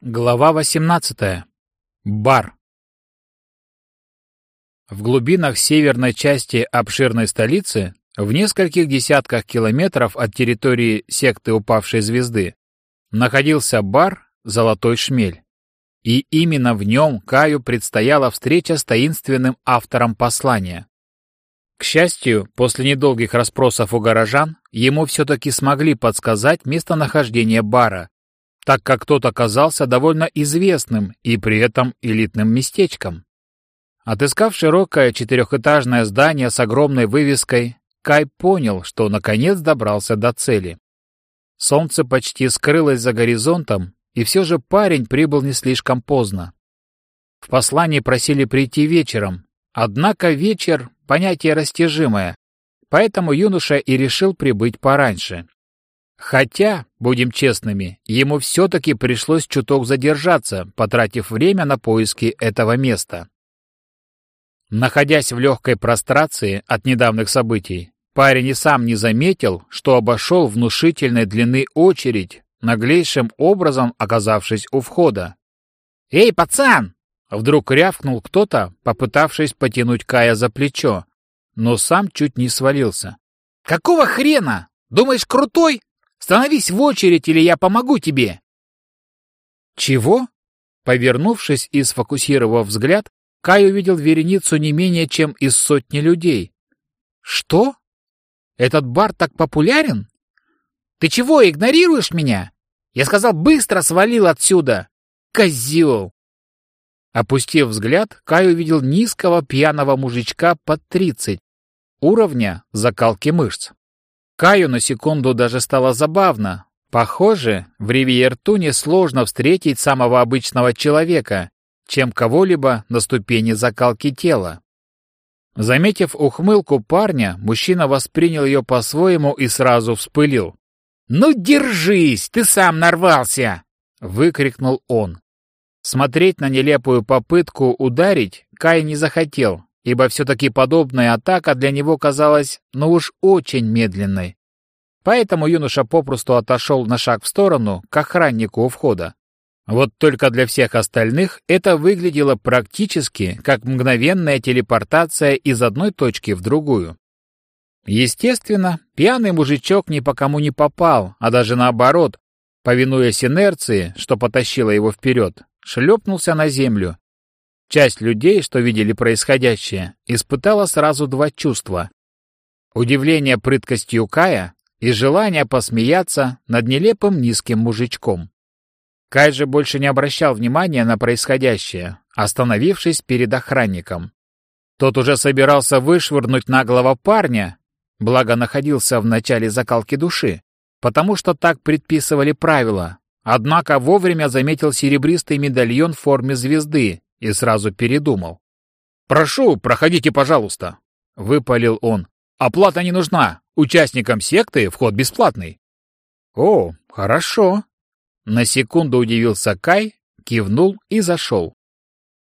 Глава 18. Бар. В глубинах северной части обширной столицы, в нескольких десятках километров от территории секты упавшей звезды, находился бар «Золотой шмель». И именно в нем Каю предстояла встреча с таинственным автором послания. К счастью, после недолгих расспросов у горожан, ему все-таки смогли подсказать местонахождение бара, так как тот оказался довольно известным и при этом элитным местечком. Отыскав широкое четырехэтажное здание с огромной вывеской, Кай понял, что наконец добрался до цели. Солнце почти скрылось за горизонтом, и все же парень прибыл не слишком поздно. В послании просили прийти вечером, однако вечер — понятие растяжимое, поэтому юноша и решил прибыть пораньше. Хотя, будем честными, ему все-таки пришлось чуток задержаться, потратив время на поиски этого места. Находясь в легкой прострации от недавних событий, парень и сам не заметил, что обошел внушительной длины очередь, наглейшим образом оказавшись у входа. «Эй, пацан!» — вдруг рявкнул кто-то, попытавшись потянуть Кая за плечо, но сам чуть не свалился. «Какого хрена? Думаешь, крутой? Становись в очередь, или я помогу тебе!» «Чего?» Повернувшись и сфокусировав взгляд, Кай увидел вереницу не менее чем из сотни людей. «Что? Этот бар так популярен? Ты чего, игнорируешь меня? Я сказал, быстро свалил отсюда! Козел!» Опустив взгляд, Кай увидел низкого пьяного мужичка под тридцать, уровня закалки мышц. Каю на секунду даже стало забавно. Похоже, в Ривьертуне сложно встретить самого обычного человека, чем кого-либо на ступени закалки тела. Заметив ухмылку парня, мужчина воспринял ее по-своему и сразу вспылил. «Ну держись, ты сам нарвался!» — выкрикнул он. Смотреть на нелепую попытку ударить Кай не захотел, ибо все-таки подобная атака для него казалась, ну уж очень медленной. Поэтому юноша попросту отошел на шаг в сторону к охраннику у входа. Вот только для всех остальных это выглядело практически как мгновенная телепортация из одной точки в другую. Естественно, пьяный мужичок ни по кому не попал, а даже наоборот, повинуясь инерции, что потащило его вперед, шлепнулся на землю, Часть людей, что видели происходящее, испытала сразу два чувства. Удивление прыткостью Кая и желание посмеяться над нелепым низким мужичком. Кай же больше не обращал внимания на происходящее, остановившись перед охранником. Тот уже собирался вышвырнуть наглого парня, благо находился в начале закалки души, потому что так предписывали правила, однако вовремя заметил серебристый медальон в форме звезды, и сразу передумал. «Прошу, проходите, пожалуйста», — выпалил он. «Оплата не нужна. Участникам секты вход бесплатный». «О, хорошо». На секунду удивился Кай, кивнул и зашел.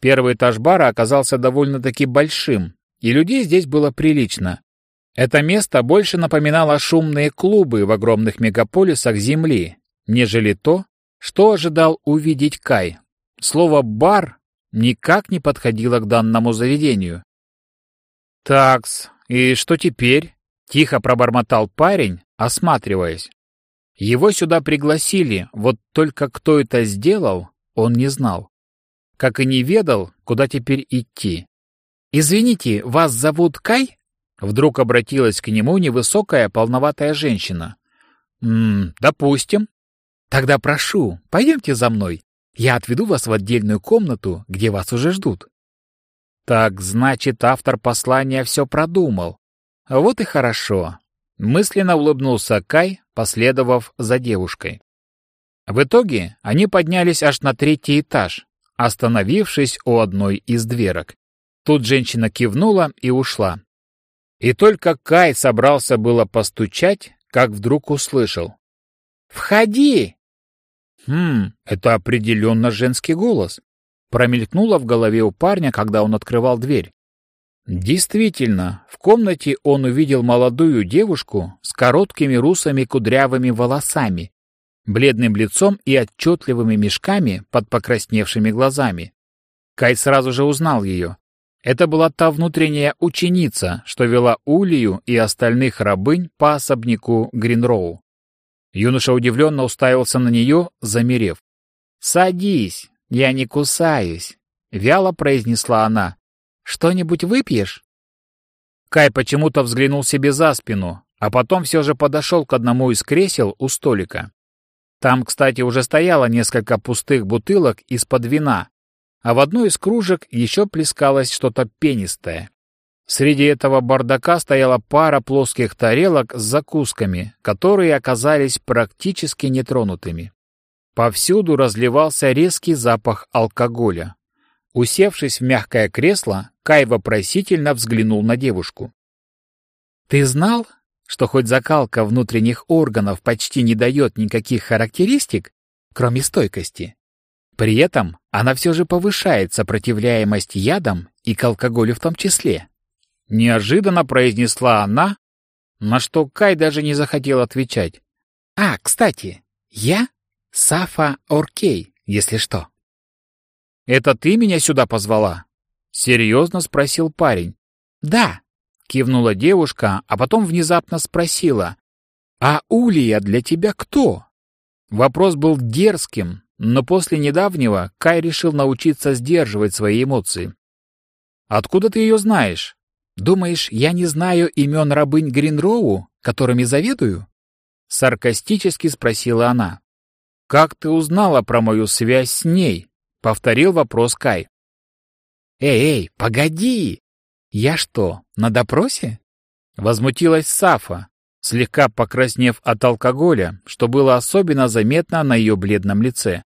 Первый этаж бара оказался довольно-таки большим, и людей здесь было прилично. Это место больше напоминало шумные клубы в огромных мегаполисах Земли, нежели то, что ожидал увидеть Кай. Слово «бар» никак не подходила к данному заведению. «Такс, и что теперь?» — тихо пробормотал парень, осматриваясь. Его сюда пригласили, вот только кто это сделал, он не знал. Как и не ведал, куда теперь идти. «Извините, вас зовут Кай?» Вдруг обратилась к нему невысокая полноватая женщина. «М -м, «Допустим». «Тогда прошу, пойдемте за мной. Я отведу вас в отдельную комнату, где вас уже ждут». Так, значит, автор послания все продумал. Вот и хорошо. Мысленно улыбнулся Кай, последовав за девушкой. В итоге они поднялись аж на третий этаж, остановившись у одной из дверок. Тут женщина кивнула и ушла. И только Кай собрался было постучать, как вдруг услышал. «Входи!» Хм, это определенно женский голос. Промелькнуло в голове у парня, когда он открывал дверь. Действительно, в комнате он увидел молодую девушку с короткими русыми кудрявыми волосами, бледным лицом и отчетливыми мешками под покрасневшими глазами. Кай сразу же узнал ее. Это была та внутренняя ученица, что вела Улию и остальных рабынь по особняку Гринроу. Юноша удивленно уставился на нее, замерев. «Садись, я не кусаюсь», — вяло произнесла она. «Что-нибудь выпьешь?» Кай почему-то взглянул себе за спину, а потом все же подошел к одному из кресел у столика. Там, кстати, уже стояло несколько пустых бутылок из-под вина, а в одной из кружек еще плескалось что-то пенистое. Среди этого бардака стояла пара плоских тарелок с закусками, которые оказались практически нетронутыми. Повсюду разливался резкий запах алкоголя. Усевшись в мягкое кресло, Кай вопросительно взглянул на девушку. «Ты знал, что хоть закалка внутренних органов почти не дает никаких характеристик, кроме стойкости, при этом она все же повышает сопротивляемость ядам и к алкоголю в том числе?» Неожиданно произнесла она, на что Кай даже не захотел отвечать. «А, кстати, я Сафа Оркей, если что». «Это ты меня сюда позвала?» — серьезно спросил парень. «Да», — кивнула девушка, а потом внезапно спросила. «А Улия для тебя кто?» Вопрос был дерзким, но после недавнего Кай решил научиться сдерживать свои эмоции. «Откуда ты ее знаешь?» Думаешь, я не знаю имен рабынь Гринроу, которыми заведую? Саркастически спросила она. Как ты узнала про мою связь с ней? Повторил вопрос Кай. Эй, эй, погоди! Я что, на допросе? Возмутилась Сафа, слегка покраснев от алкоголя, что было особенно заметно на ее бледном лице.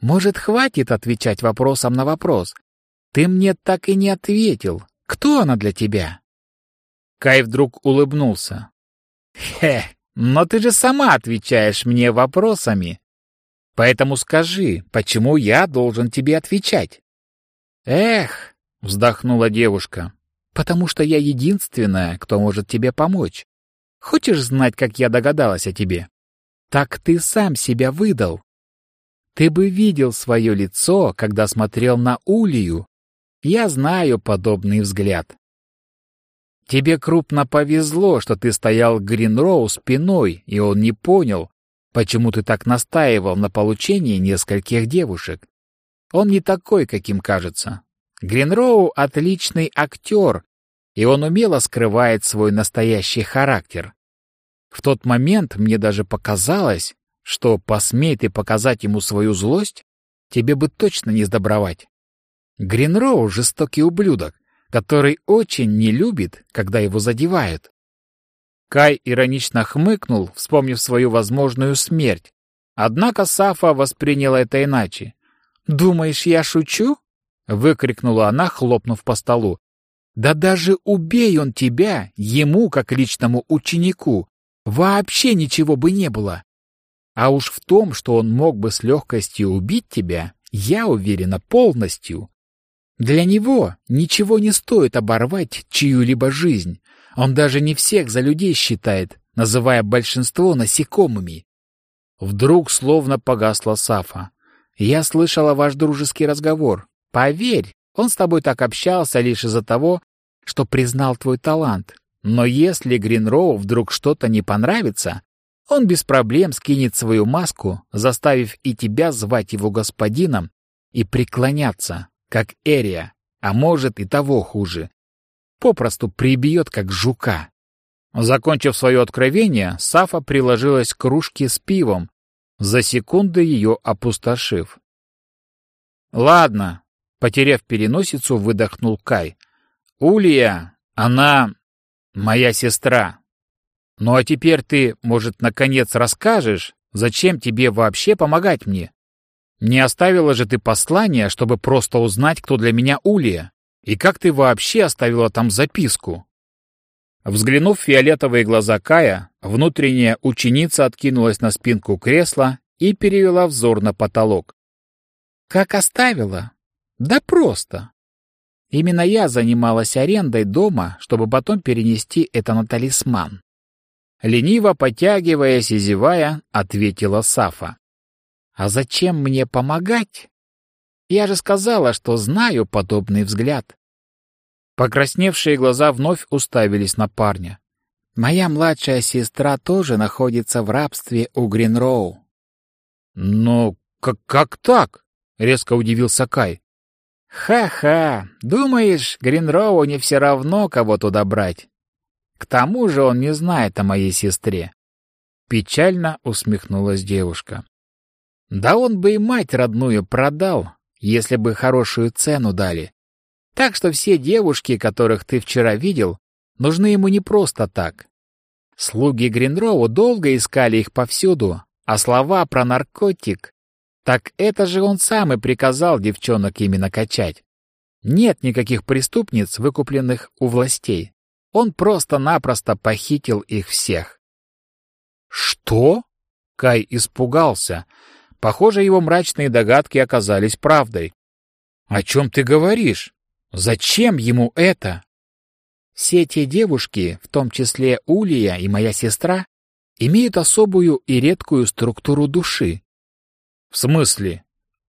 Может, хватит отвечать вопросом на вопрос? Ты мне так и не ответил, кто она для тебя?» Кай вдруг улыбнулся. «Хе, но ты же сама отвечаешь мне вопросами. Поэтому скажи, почему я должен тебе отвечать?» «Эх», — вздохнула девушка, — «потому что я единственная, кто может тебе помочь. Хочешь знать, как я догадалась о тебе? Так ты сам себя выдал. Ты бы видел свое лицо, когда смотрел на Улию, я знаю подобный взгляд. Тебе крупно повезло, что ты стоял к Гринроу спиной, и он не понял, почему ты так настаивал на получении нескольких девушек. Он не такой, каким кажется. Гринроу — отличный актер, и он умело скрывает свой настоящий характер. В тот момент мне даже показалось, что, посмей ты показать ему свою злость, тебе бы точно не сдобровать. Гринроу — жестокий ублюдок, который очень не любит, когда его задевают. Кай иронично хмыкнул, вспомнив свою возможную смерть. Однако Сафа восприняла это иначе. «Думаешь, я шучу?» — выкрикнула она, хлопнув по столу. «Да даже убей он тебя, ему, как личному ученику, вообще ничего бы не было. А уж в том, что он мог бы с легкостью убить тебя, я уверена полностью. Для него ничего не стоит оборвать чью-либо жизнь. Он даже не всех за людей считает, называя большинство насекомыми. Вдруг словно погасла Сафа. «Я слышала ваш дружеский разговор. Поверь, он с тобой так общался лишь из-за того, что признал твой талант. Но если Гринроу вдруг что-то не понравится, он без проблем скинет свою маску, заставив и тебя звать его господином и преклоняться как Эрия, а может и того хуже. Попросту прибьет, как жука. Закончив свое откровение, Сафа приложилась к кружке с пивом, за секунды ее опустошив. «Ладно», — потеряв переносицу, выдохнул Кай. «Улья, она моя сестра. Ну а теперь ты, может, наконец расскажешь, зачем тебе вообще помогать мне?» Не оставила же ты послание, чтобы просто узнать, кто для меня Улия? И как ты вообще оставила там записку?» Взглянув в фиолетовые глаза Кая, внутренняя ученица откинулась на спинку кресла и перевела взор на потолок. «Как оставила? Да просто. Именно я занималась арендой дома, чтобы потом перенести это на талисман. Лениво потягиваясь и зевая, ответила Сафа. «А зачем мне помогать? Я же сказала, что знаю подобный взгляд». Покрасневшие глаза вновь уставились на парня. «Моя младшая сестра тоже находится в рабстве у Гринроу». «Но как, как так?» — резко удивился Кай. «Ха-ха! Думаешь, Гринроу не все равно, кого туда брать? К тому же он не знает о моей сестре». Печально усмехнулась девушка. «Да он бы и мать родную продал, если бы хорошую цену дали. Так что все девушки, которых ты вчера видел, нужны ему не просто так. Слуги Гринроу долго искали их повсюду, а слова про наркотик так это же он сам и приказал девчонок именно качать. Нет никаких преступниц, выкупленных у властей. Он просто-напросто похитил их всех. «Что?» — Кай испугался. Похоже, его мрачные догадки оказались правдой. «О чем ты говоришь? Зачем ему это?» Все те девушки, в том числе Улия и моя сестра, имеют особую и редкую структуру души. В смысле?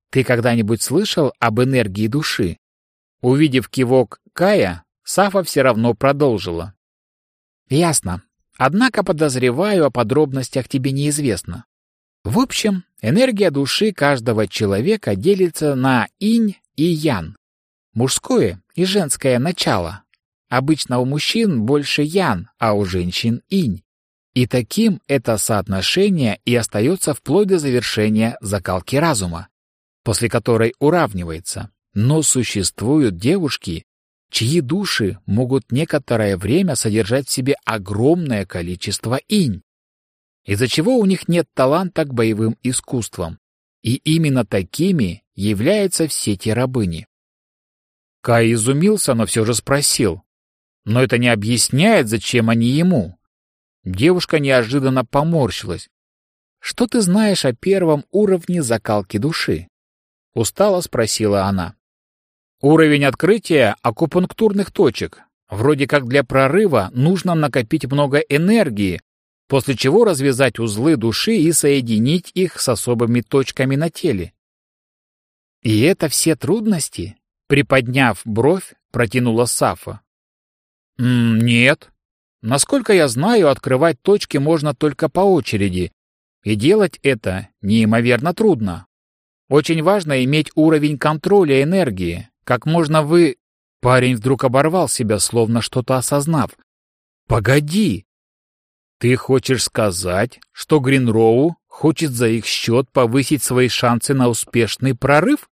Ты когда-нибудь слышал об энергии души? Увидев кивок Кая, Сафа все равно продолжила. Ясно. Однако подозреваю о подробностях тебе неизвестно. В общем, энергия души каждого человека делится на инь и ян. Мужское и женское начало. Обычно у мужчин больше ян, а у женщин инь. И таким это соотношение и остается вплоть до завершения закалки разума, после которой уравнивается. Но существуют девушки, чьи души могут некоторое время содержать в себе огромное количество инь, из-за чего у них нет таланта к боевым искусствам. И именно такими являются все те рабыни. Кай изумился, но все же спросил. Но это не объясняет, зачем они ему. Девушка неожиданно поморщилась. «Что ты знаешь о первом уровне закалки души?» Устало спросила она. «Уровень открытия акупунктурных точек. Вроде как для прорыва нужно накопить много энергии, после чего развязать узлы души и соединить их с особыми точками на теле. И это все трудности? Приподняв бровь, протянула Сафа. «Нет», Насколько я знаю, открывать точки можно только по очереди, и делать это неимоверно трудно. Очень важно иметь уровень контроля энергии. Как можно вы... Парень вдруг оборвал себя, словно что-то осознав. «Погоди! Ты хочешь сказать, что Гринроу хочет за их счет повысить свои шансы на успешный прорыв?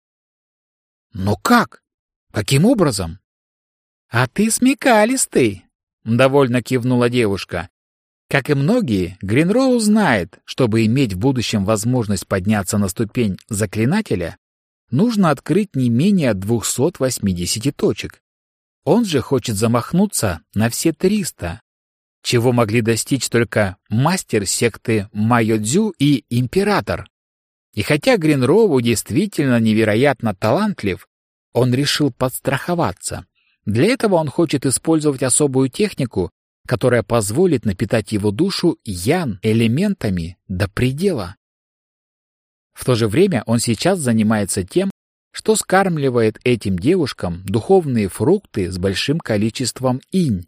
Но как? Каким образом? А ты смекалистый, — довольно кивнула девушка. Как и многие, Гринроу знает, чтобы иметь в будущем возможность подняться на ступень заклинателя, нужно открыть не менее 280 точек. Он же хочет замахнуться на все 300, чего могли достичь только мастер секты Майодзю и император. И хотя Гринроу действительно невероятно талантлив, он решил подстраховаться для этого он хочет использовать особую технику, которая позволит напитать его душу ян элементами до предела. В то же время он сейчас занимается тем, что скармливает этим девушкам духовные фрукты с большим количеством инь.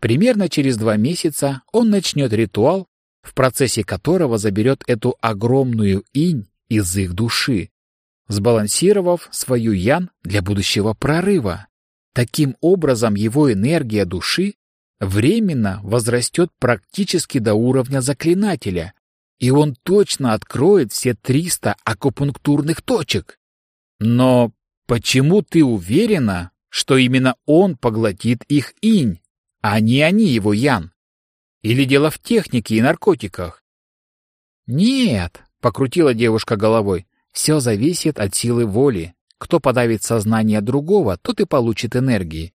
Примерно через два месяца он начнет ритуал, в процессе которого заберет эту огромную инь из их души, сбалансировав свою ян для будущего прорыва. Таким образом, его энергия души временно возрастет практически до уровня заклинателя, и он точно откроет все 300 акупунктурных точек. Но почему ты уверена, что именно он поглотит их инь, а не они его ян? Или дело в технике и наркотиках? Нет, покрутила девушка головой. Все зависит от силы воли. Кто подавит сознание другого, тот и получит энергии.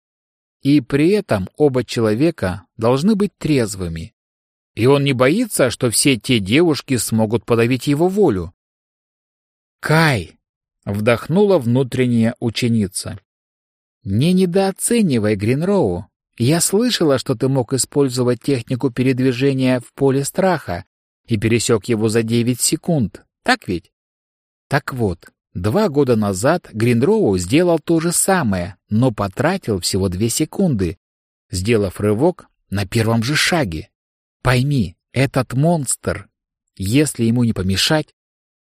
И при этом оба человека должны быть трезвыми. И он не боится, что все те девушки смогут подавить его волю. «Кай!» — вдохнула внутренняя ученица. «Не недооценивай Гринроу. Я слышала, что ты мог использовать технику передвижения в поле страха и пересек его за девять секунд, так ведь? Так вот, два года назад Гриндроу сделал то же самое, но потратил всего две секунды, сделав рывок на первом же шаге. Пойми, этот монстр, если ему не помешать,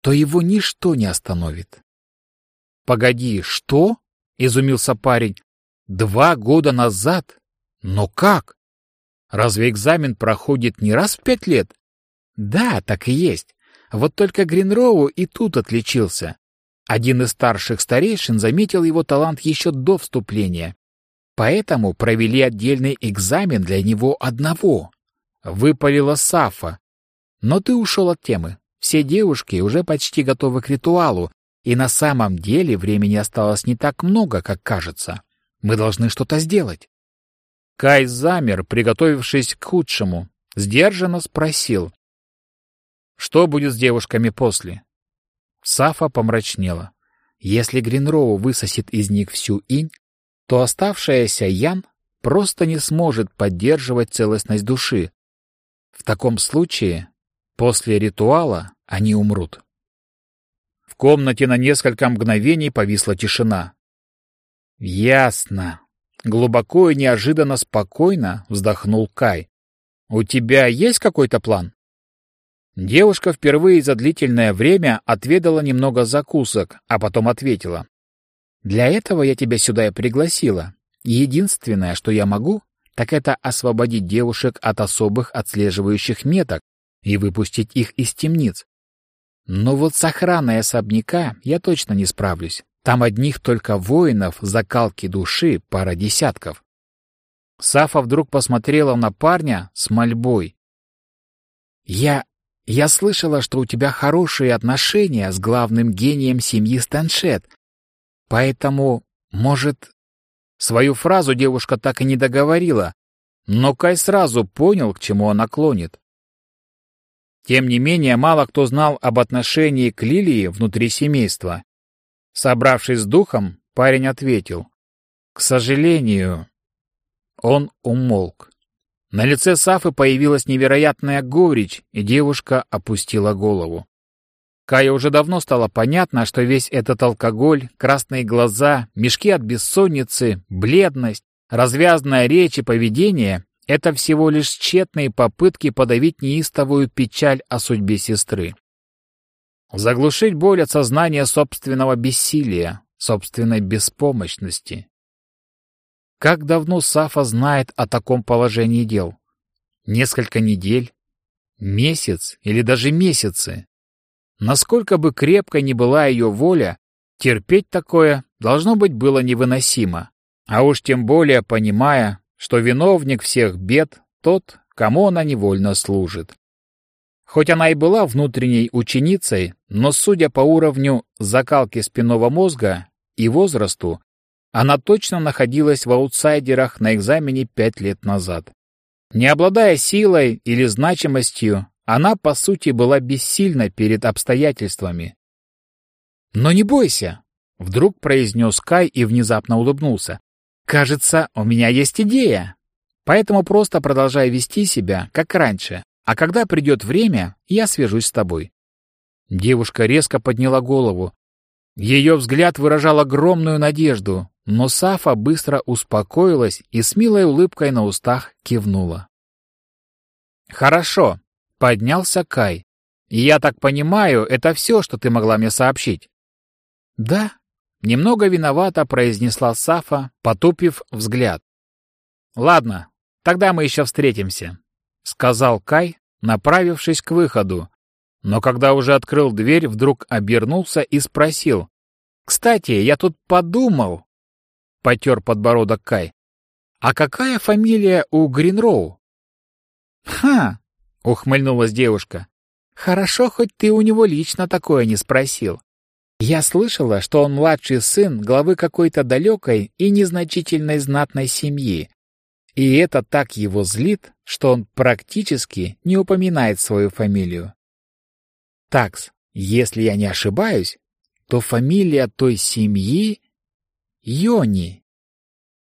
то его ничто не остановит. «Погоди, что?» — изумился парень. «Два года назад? Но как? Разве экзамен проходит не раз в пять лет?» «Да, так и есть. Вот только Гринроу и тут отличился. Один из старших старейшин заметил его талант еще до вступления. Поэтому провели отдельный экзамен для него одного. Выпалила Сафа. Но ты ушел от темы. Все девушки уже почти готовы к ритуалу, и на самом деле времени осталось не так много, как кажется. Мы должны что-то сделать. Кай замер, приготовившись к худшему. Сдержанно спросил. Что будет с девушками после? Сафа помрачнела. Если Гринроу высосет из них всю инь, то оставшаяся Ян просто не сможет поддерживать целостность души. В таком случае, после ритуала они умрут. В комнате на несколько мгновений повисла тишина. «Ясно», — глубоко и неожиданно спокойно вздохнул Кай. «У тебя есть какой-то план?» Девушка впервые за длительное время отведала немного закусок, а потом ответила. «Для этого я тебя сюда и пригласила. Единственное, что я могу, так это освободить девушек от особых отслеживающих меток и выпустить их из темниц. Но вот с охраной особняка я точно не справлюсь. Там одних только воинов закалки души пара десятков». Сафа вдруг посмотрела на парня с мольбой. «Я я слышала, что у тебя хорошие отношения с главным гением семьи Стэншет. Поэтому, может...» Свою фразу девушка так и не договорила, но Кай сразу понял, к чему она клонит. Тем не менее, мало кто знал об отношении к Лилии внутри семейства. Собравшись с духом, парень ответил. «К сожалению...» Он умолк. На лице Сафы появилась невероятная горечь, и девушка опустила голову. Кая уже давно стало понятно, что весь этот алкоголь, красные глаза, мешки от бессонницы, бледность, развязная речь и поведение — это всего лишь тщетные попытки подавить неистовую печаль о судьбе сестры. Заглушить боль от сознания собственного бессилия, собственной беспомощности. Как давно Сафа знает о таком положении дел? Несколько недель? Месяц или даже месяцы? Насколько бы крепкой ни была ее воля, терпеть такое должно быть было невыносимо. А уж тем более понимая, что виновник всех бед тот, кому она невольно служит. Хоть она и была внутренней ученицей, но, судя по уровню закалки спинного мозга и возрасту, она точно находилась в аутсайдерах на экзамене пять лет назад. Не обладая силой или значимостью, она, по сути, была бессильна перед обстоятельствами. «Но не бойся!» — вдруг произнес Кай и внезапно улыбнулся. «Кажется, у меня есть идея. Поэтому просто продолжай вести себя, как раньше, а когда придет время, я свяжусь с тобой». Девушка резко подняла голову. Ее взгляд выражал огромную надежду, но Сафа быстро успокоилась и с милой улыбкой на устах кивнула. «Хорошо», — поднялся Кай. «Я так понимаю, это все, что ты могла мне сообщить?» «Да», — немного виновато произнесла Сафа, потупив взгляд. «Ладно, тогда мы еще встретимся», — сказал Кай, направившись к выходу. Но когда уже открыл дверь, вдруг обернулся и спросил. «Кстати, я тут подумал, — потер подбородок Кай. «А какая фамилия у Гринроу?» «Ха!» — ухмыльнулась девушка. «Хорошо, хоть ты у него лично такое не спросил. Я слышала, что он младший сын главы какой-то далекой и незначительной знатной семьи. И это так его злит, что он практически не упоминает свою фамилию. Такс, если я не ошибаюсь, то фамилия той семьи Йони.